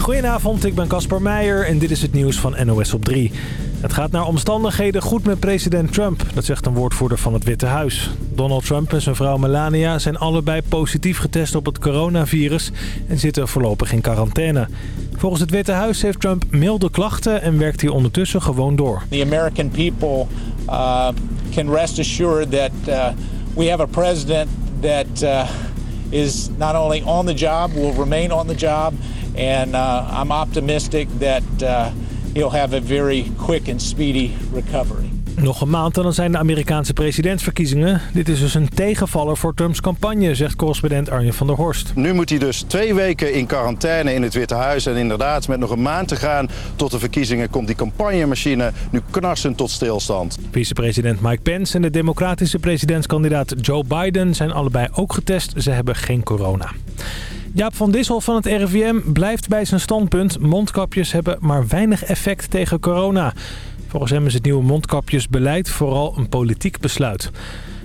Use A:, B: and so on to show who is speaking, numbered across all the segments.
A: Goedenavond, ik ben Casper Meijer en dit is het nieuws van NOS op 3. Het gaat naar omstandigheden goed met president Trump, dat zegt een woordvoerder van het Witte Huis. Donald Trump en zijn vrouw Melania zijn allebei positief getest op het coronavirus en zitten voorlopig in quarantaine. Volgens het Witte Huis heeft Trump milde klachten en werkt hij ondertussen gewoon door.
B: The American people uh, can rest assured that uh, we have a president that uh, is not only on the job, will remain on the job, and uh, I'm optimistic that uh, he'll have a very quick and speedy recovery.
A: Nog een maand en dan zijn de Amerikaanse presidentsverkiezingen. Dit is dus een tegenvaller voor Trumps campagne, zegt correspondent Arjen van der Horst.
C: Nu moet hij dus twee weken in quarantaine in het Witte Huis. En inderdaad, met nog een maand te gaan tot de verkiezingen... komt die campagnemachine nu knarsend tot stilstand.
A: Vicepresident Mike Pence en de democratische presidentskandidaat Joe Biden zijn allebei ook getest. Ze hebben geen corona. Jaap van Dissel van het RIVM blijft bij zijn standpunt. Mondkapjes hebben maar weinig effect tegen corona. Volgens hem is het nieuwe mondkapjesbeleid vooral een politiek besluit.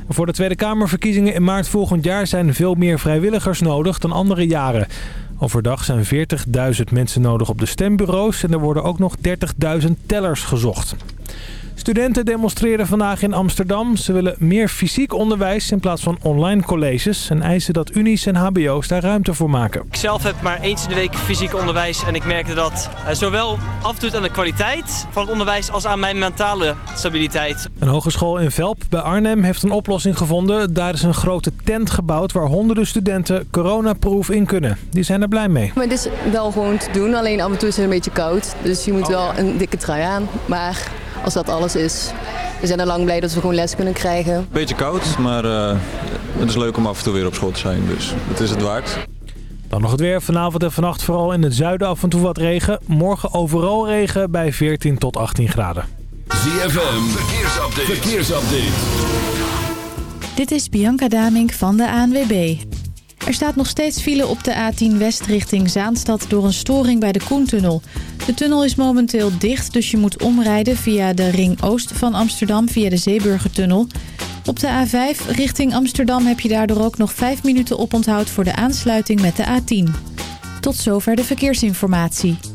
A: Voor de Tweede Kamerverkiezingen in maart volgend jaar zijn veel meer vrijwilligers nodig dan andere jaren. Overdag zijn 40.000 mensen nodig op de stembureaus en er worden ook nog 30.000 tellers gezocht. Studenten demonstreren vandaag in Amsterdam. Ze willen meer fysiek onderwijs in plaats van online colleges... en eisen dat unies en hbo's daar ruimte voor maken.
D: Ik zelf heb maar eens in de week fysiek onderwijs en ik merkte dat uh, zowel afdoet aan de kwaliteit van het onderwijs als aan mijn mentale stabiliteit.
A: Een hogeschool in Velp bij Arnhem heeft een oplossing gevonden. Daar is een grote tent gebouwd waar honderden studenten coronaproof in kunnen. Die zijn er blij mee.
E: Maar het is wel gewoon te doen, alleen af en toe is het een beetje koud. Dus je moet wel een dikke trui aan. Maar als dat alles is. We zijn er lang blij dat we gewoon les kunnen krijgen.
F: Beetje koud, maar uh, het is leuk om af en toe weer op school te zijn. Dus het is het waard.
A: Dan nog het weer. Vanavond en vannacht vooral in het zuiden af en toe wat regen. Morgen overal regen bij 14 tot 18 graden.
G: ZFM, verkeersupdate. verkeersupdate.
H: Dit is Bianca Damink van de ANWB. Er staat nog steeds file op de A10 West richting Zaanstad door een storing bij de Koentunnel. De tunnel is momenteel dicht, dus je moet omrijden via de ring oost van Amsterdam via de Zeeburgertunnel. Op de A5 richting Amsterdam heb je daardoor ook nog 5 minuten oponthoud voor de aansluiting met de A10. Tot zover de verkeersinformatie.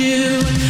I: You.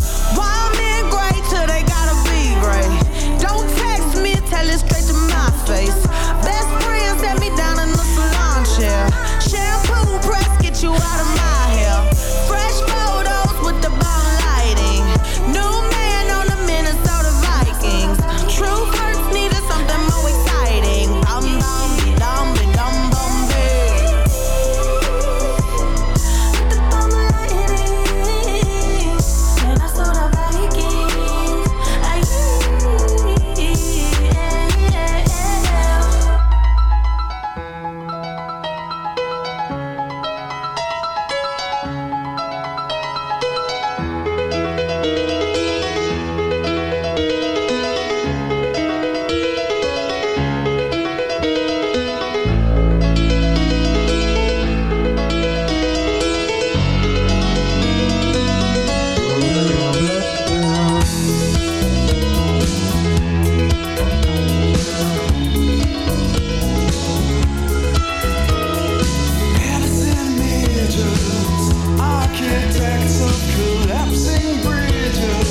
J: architects of collapsing bridges.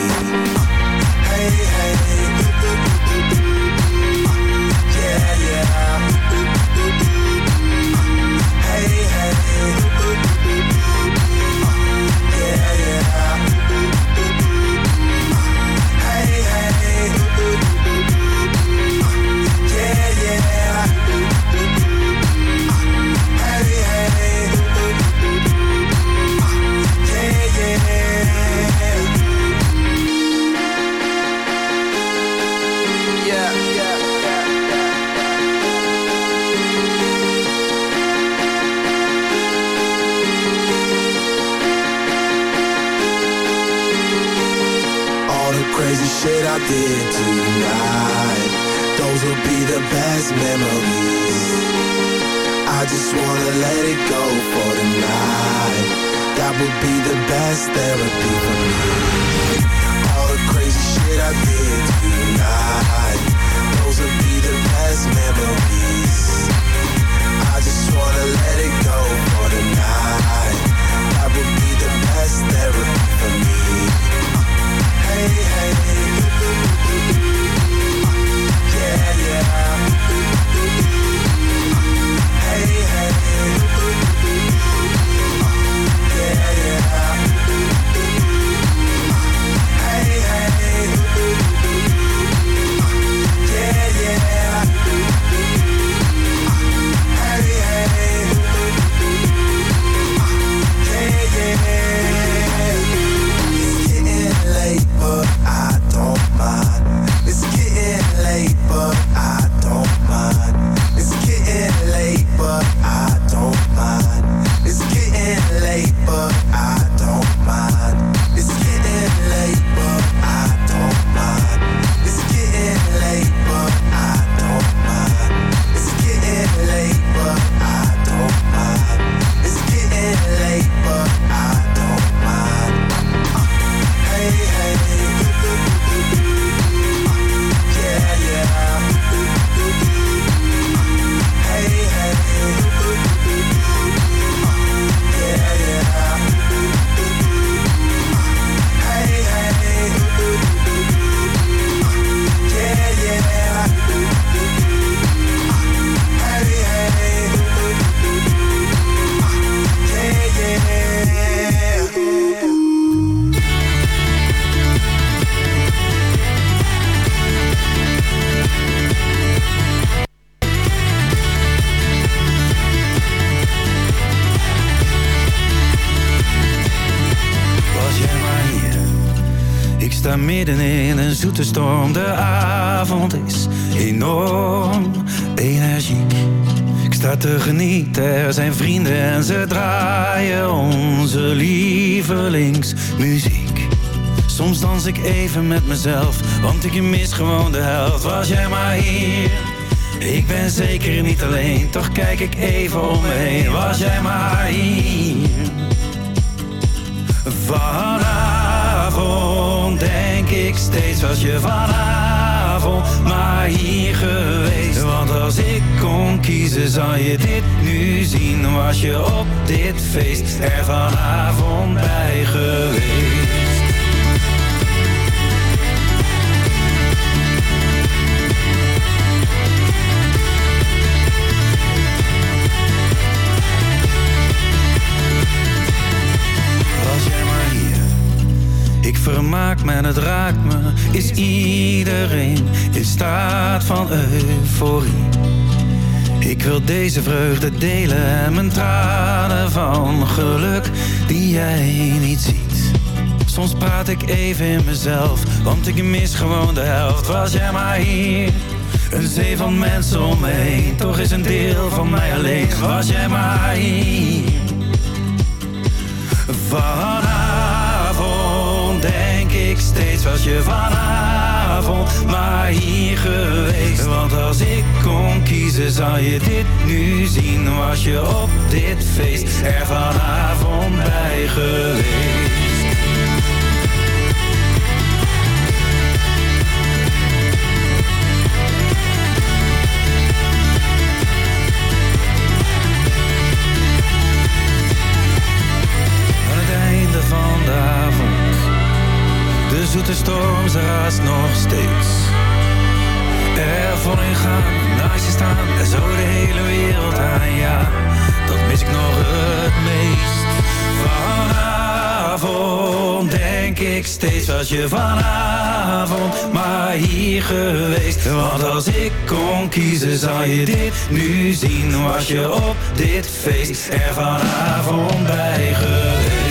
K: Let it go for tonight That would be the best therapy for me. All the crazy shit I did tonight. Those will be the best memories
L: Vanavond denk ik steeds was je vanavond maar hier geweest. Want als ik kon kiezen zou je dit nu zien. Was je op dit feest er vanavond bij geweest Ik vermaak me en het raakt me. Is iedereen in staat van euforie? Ik wil deze vreugde delen En mijn tranen van geluk Die jij niet ziet. Soms praat ik even in mezelf Want ik mis gewoon de helft. Was jij maar hier een zee van mensen om me heen. Toch is een deel van mij alleen. Was jij maar hier ik steeds was je vanavond maar hier geweest. Want als ik kon kiezen zou je dit nu zien. Was je op dit feest er vanavond bij geweest zoete storm, ze nog steeds. Er voorin gaan, naast je staan en zo de hele wereld aan, ja. Dat mis ik nog het meest. Vanavond denk ik steeds was je vanavond maar hier geweest. Want als ik kon kiezen zou je dit nu zien. Was je op dit feest er vanavond bij geweest.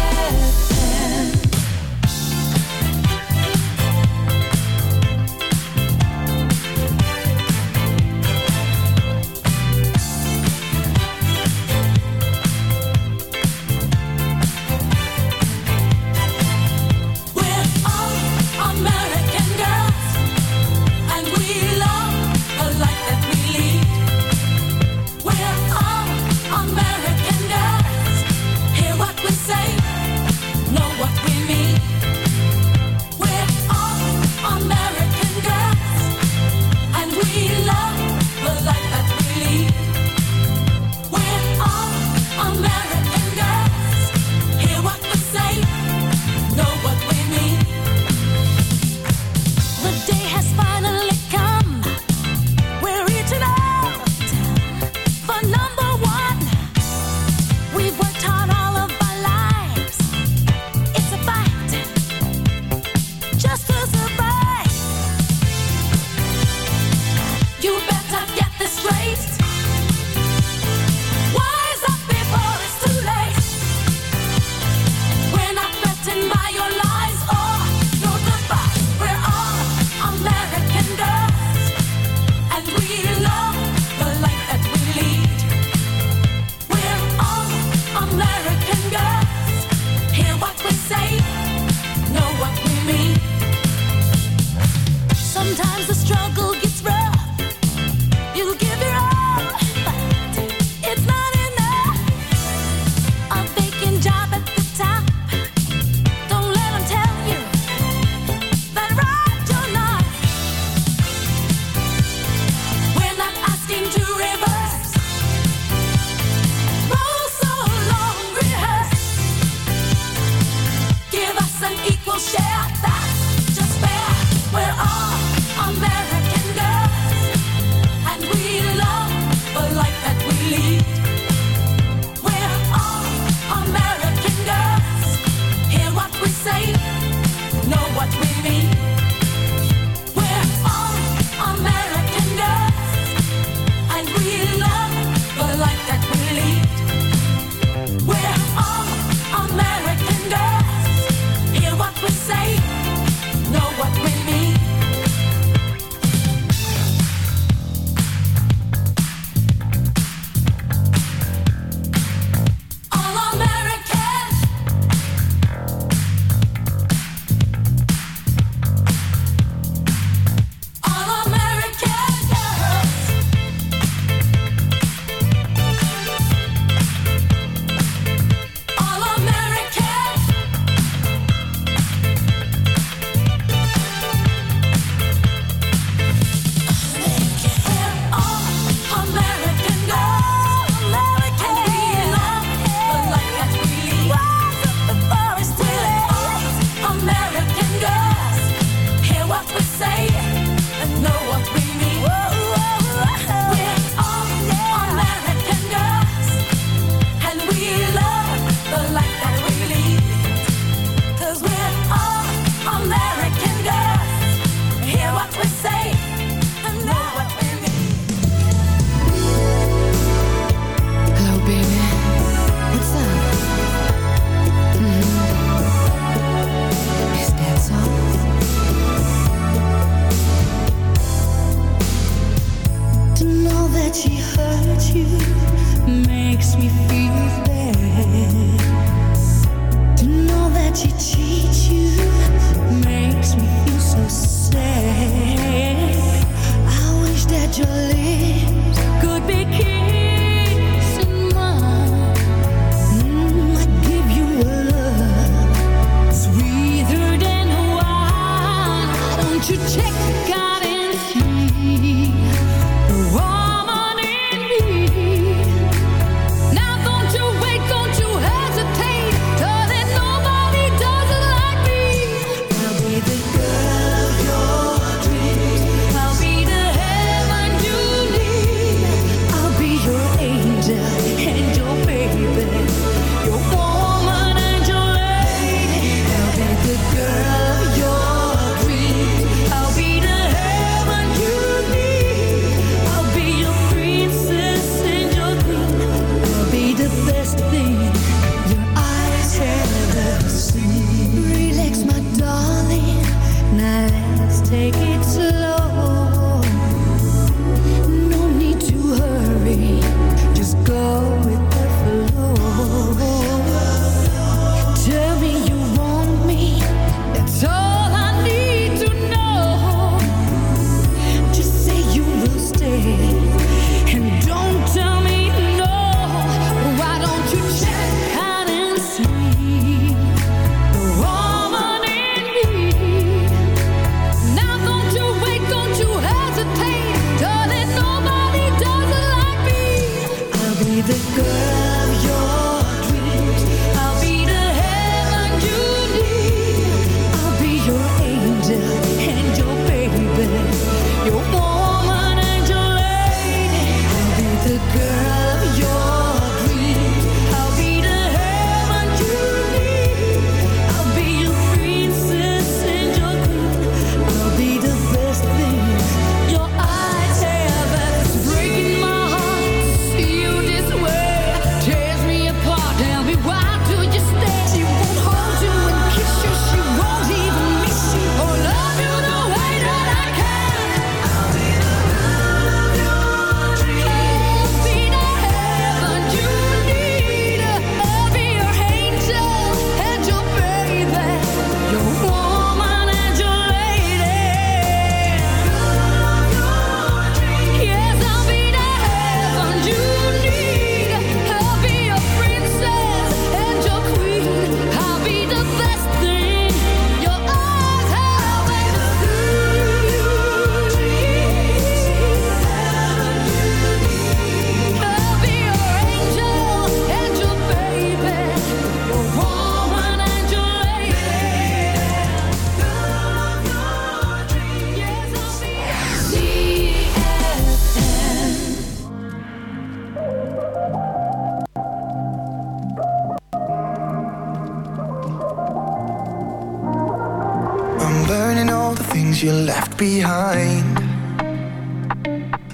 K: you left behind.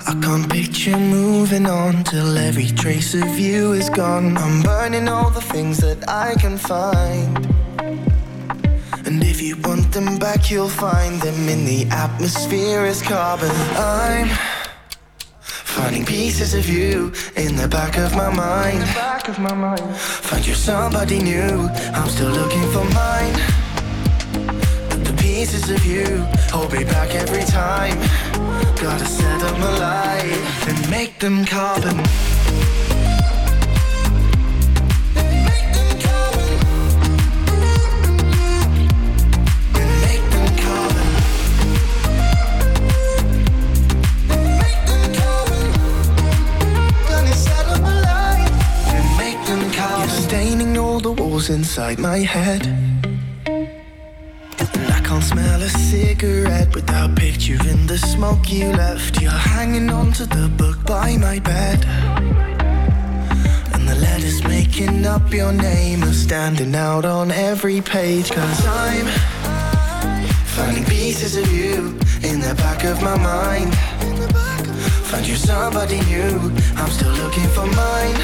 K: I can't picture moving on till every trace of you is gone. I'm burning all the things that I can find. And if you want them back, you'll find them in the atmosphere as carbon. I'm finding pieces of you in the back of my mind. Back of my mind. Find you somebody new. I'm still looking for mine. Pieces of you hold me back every time. Gotta set them alight and make them carbon. Staining all the walls inside my head. Cigarette without picture in the smoke you left. You're hanging onto the book by my bed. And the letters making up your name are standing out on every page. Cause I'm finding pieces of you in the back of my mind. Find you somebody new, I'm still looking for mine.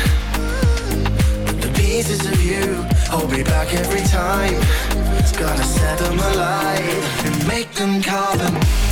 K: But the pieces of you hold me back every time. Gotta set them alight and make them carbon.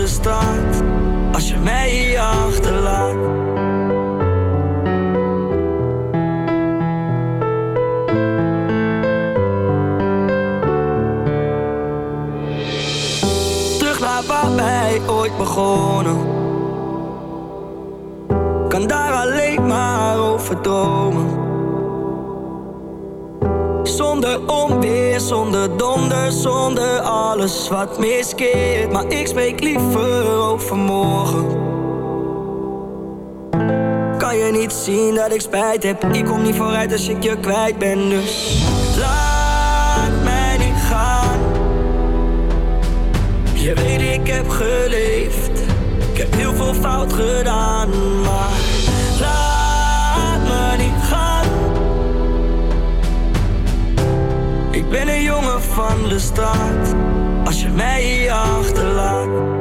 M: de als je mij achterlaat. Terug naar waar wij ooit begonnen. Kan daar alleen maar overdromen. Zonder onweer zonder donder, zonder alles wat miskeert. Maar ik spreek liever overmorgen. Kan je niet zien dat ik spijt heb? Ik kom niet vooruit als ik je kwijt ben, dus laat mij niet gaan. Je weet, ik heb geleefd, ik heb heel veel fout gedaan, maar. ben een jongen van de straat. Als je mij hier achterlaat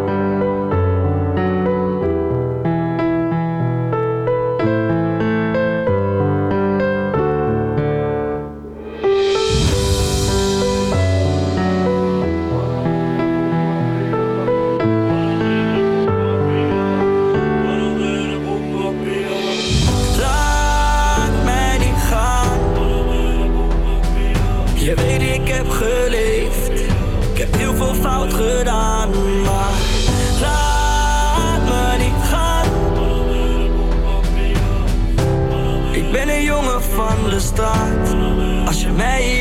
M: start. Als je
N: mee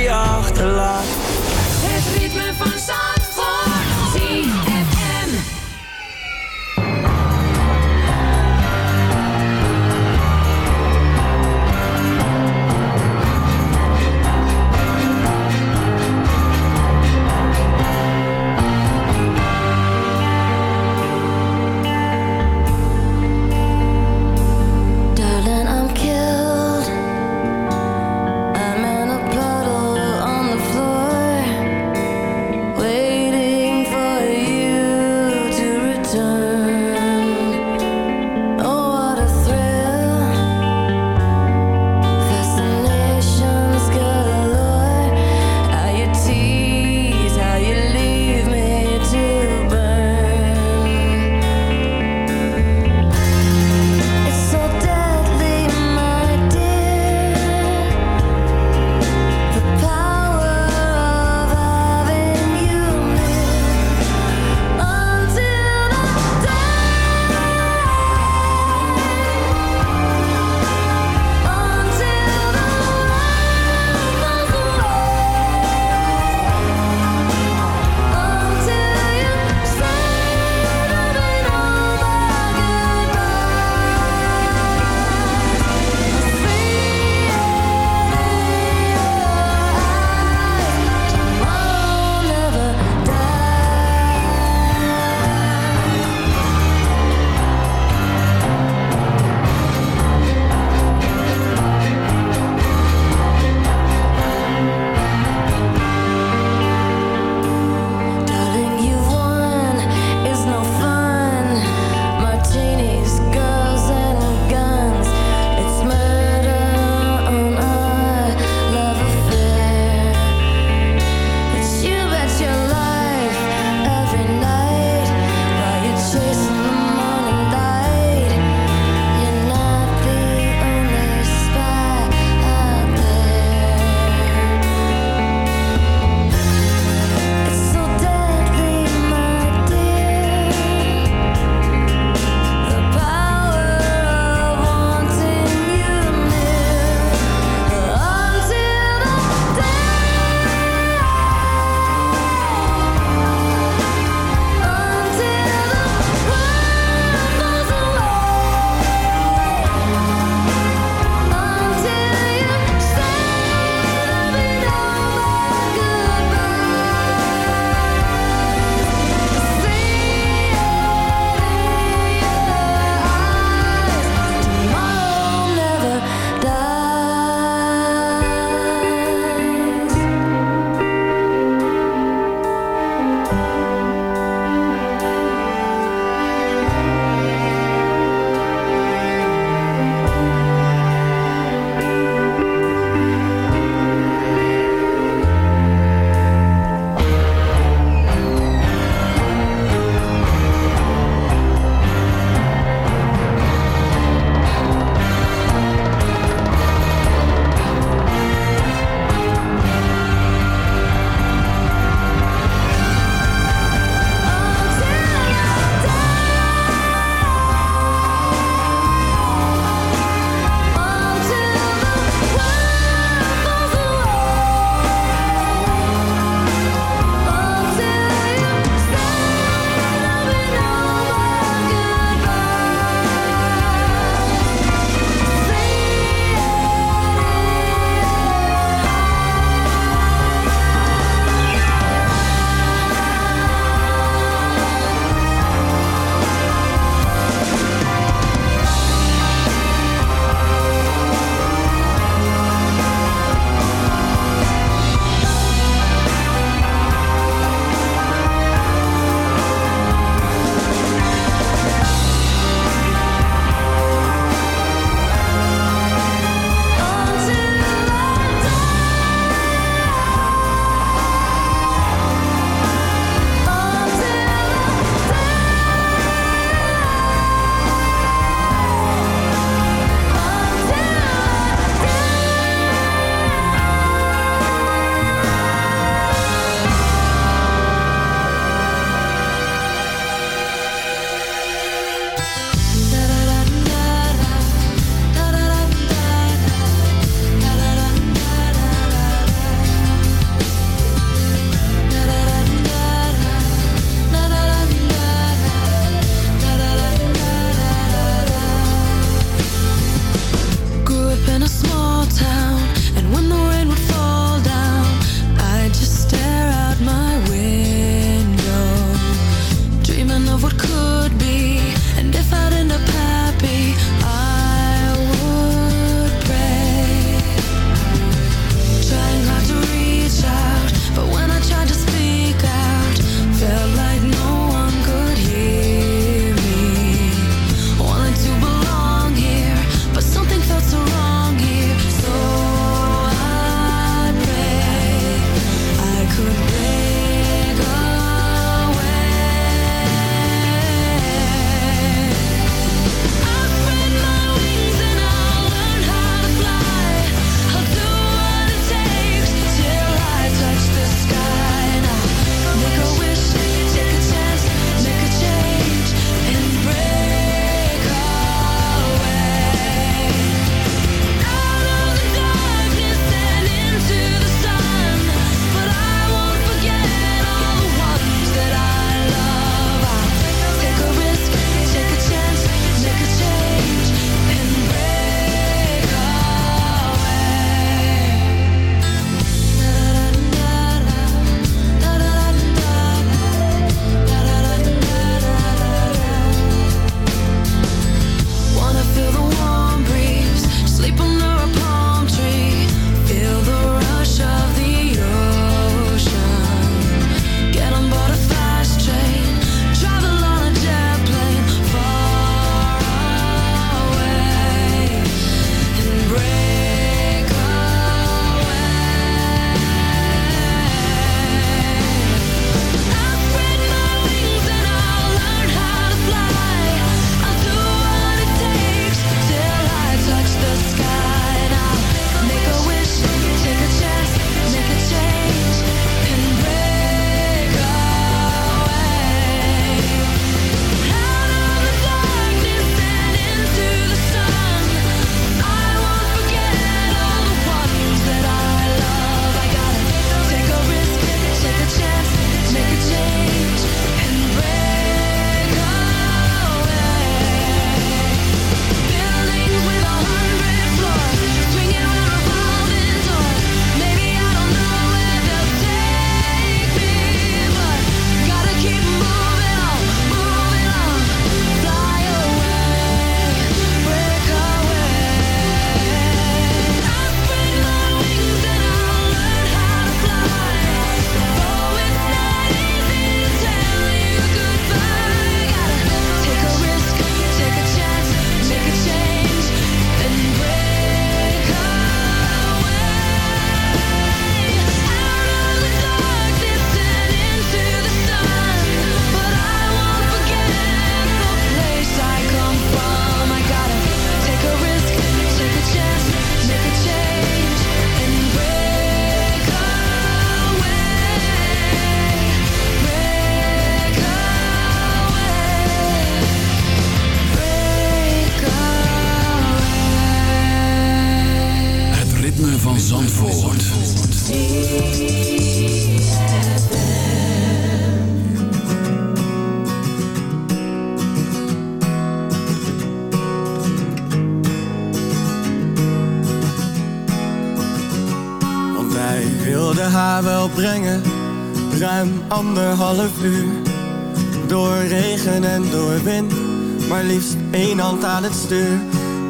N: hand aan het stuur.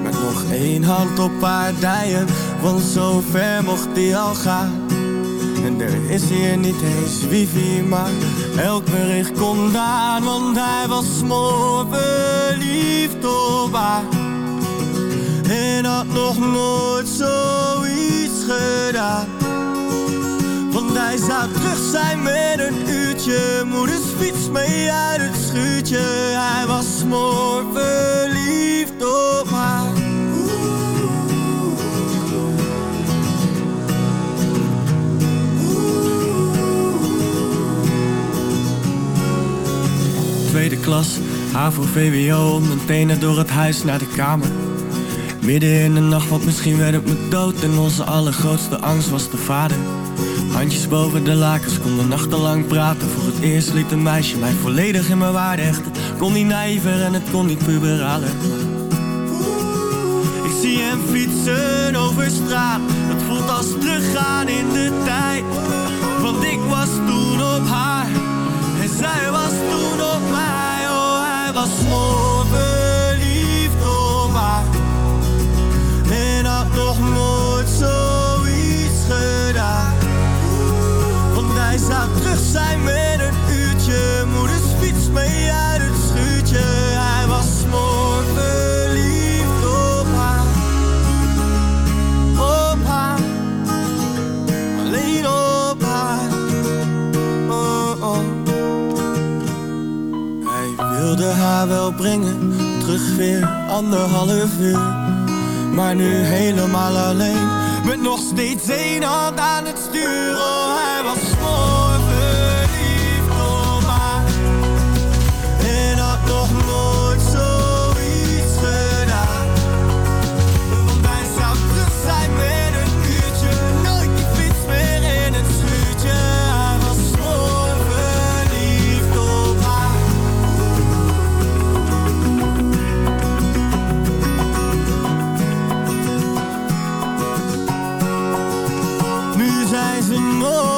N: Met nog één hand op haar dijen. Want zo ver mocht die al gaan. En er is hier niet eens wifi, maar elk bericht komt aan. Want hij was smoor verliefd op haar. En had nog nooit zoiets gedaan. Want hij zou terug zijn met een uurtje. Moeders fiets mee uit het schuurtje. Hij was smoor Tweede klas, HAVO, VWO, mijn tenen door het huis naar de kamer. Midden in de nacht, want misschien werd het me dood. En onze allergrootste angst was de vader. Handjes boven de lakens, konden nachtenlang praten. Voor het eerst liet een meisje mij volledig in mijn waarde hechten. Kon niet naïver en het kon niet puberaler. Ik zie hem fietsen over straat. Het voelt als teruggaan in de tijd. Want ik was toen op haar. Was zo verliefd. En had nog nooit zoiets gedaan. Want hij zou terug zijn met wel brengen. Terug weer anderhalf uur. Maar nu helemaal alleen. Met nog steeds één hand aan het stuur. Zijn ze nooit